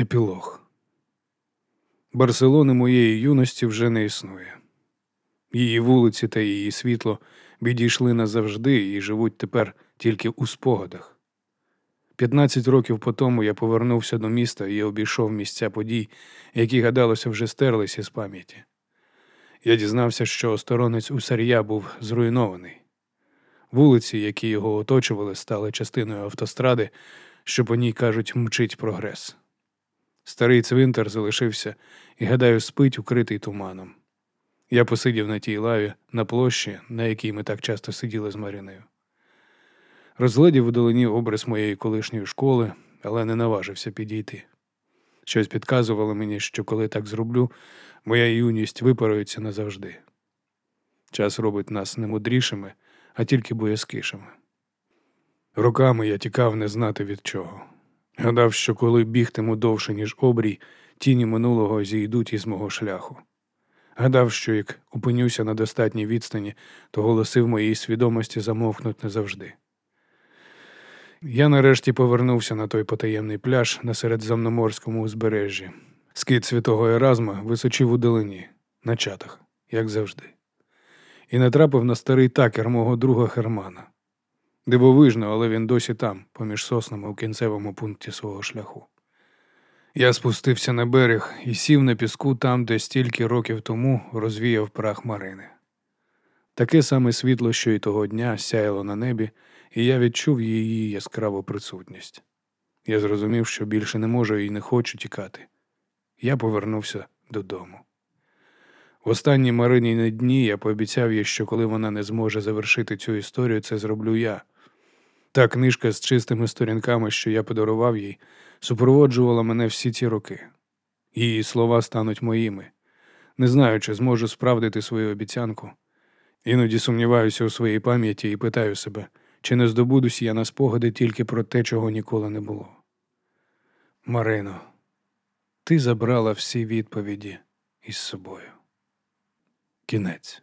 Епілог Барселони моєї юності вже не існує. Її вулиці та її світло відійшли назавжди і живуть тепер тільки у спогадах. П'ятнадцять років по тому я повернувся до міста і обійшов місця подій, які, гадалося, вже стерлися з пам'яті. Я дізнався, що осторонець у Сар'я був зруйнований. Вулиці, які його оточували, стали частиною автостради, що по ній кажуть мчить прогрес. Старий цвинтар залишився і, гадаю, спить, укритий туманом. Я посидів на тій лаві на площі, на якій ми так часто сиділи з Мариною. Розглядів у долині образ моєї колишньої школи, але не наважився підійти. Щось підказувало мені, що коли так зроблю, моя юність випарується назавжди. Час робить нас не мудрішими, а тільки боязкішими. Роками я тікав не знати від чого. Гадав, що коли бігтиму довше, ніж обрій, тіні минулого зійдуть із мого шляху. Гадав, що як опинюся на достатній відстані, то голоси в моїй свідомості замовкнуть назавжди. Я нарешті повернувся на той потаємний пляж на середземноморському узбережжі. Скид святого Еразма височив у долині, на чатах, як завжди, і натрапив на старий такер мого друга Хермана. Дивовижно, але він досі там, поміж соснами у кінцевому пункті свого шляху. Я спустився на берег і сів на піску там, де стільки років тому розвіяв прах Марини. Таке саме світло, що й того дня сяяло на небі, і я відчув її яскраву присутність. Я зрозумів, що більше не можу і не хочу тікати. Я повернувся додому. В останні Марині дні я пообіцяв їй, що коли вона не зможе завершити цю історію, це зроблю я. Та книжка з чистими сторінками, що я подарував їй, супроводжувала мене всі ці роки. Її слова стануть моїми. Не знаю, чи зможу справдити свою обіцянку. Іноді сумніваюся у своїй пам'яті і питаю себе, чи не здобудусь я на спогади тільки про те, чого ніколи не було. Марино, ти забрала всі відповіді із собою. Кінець.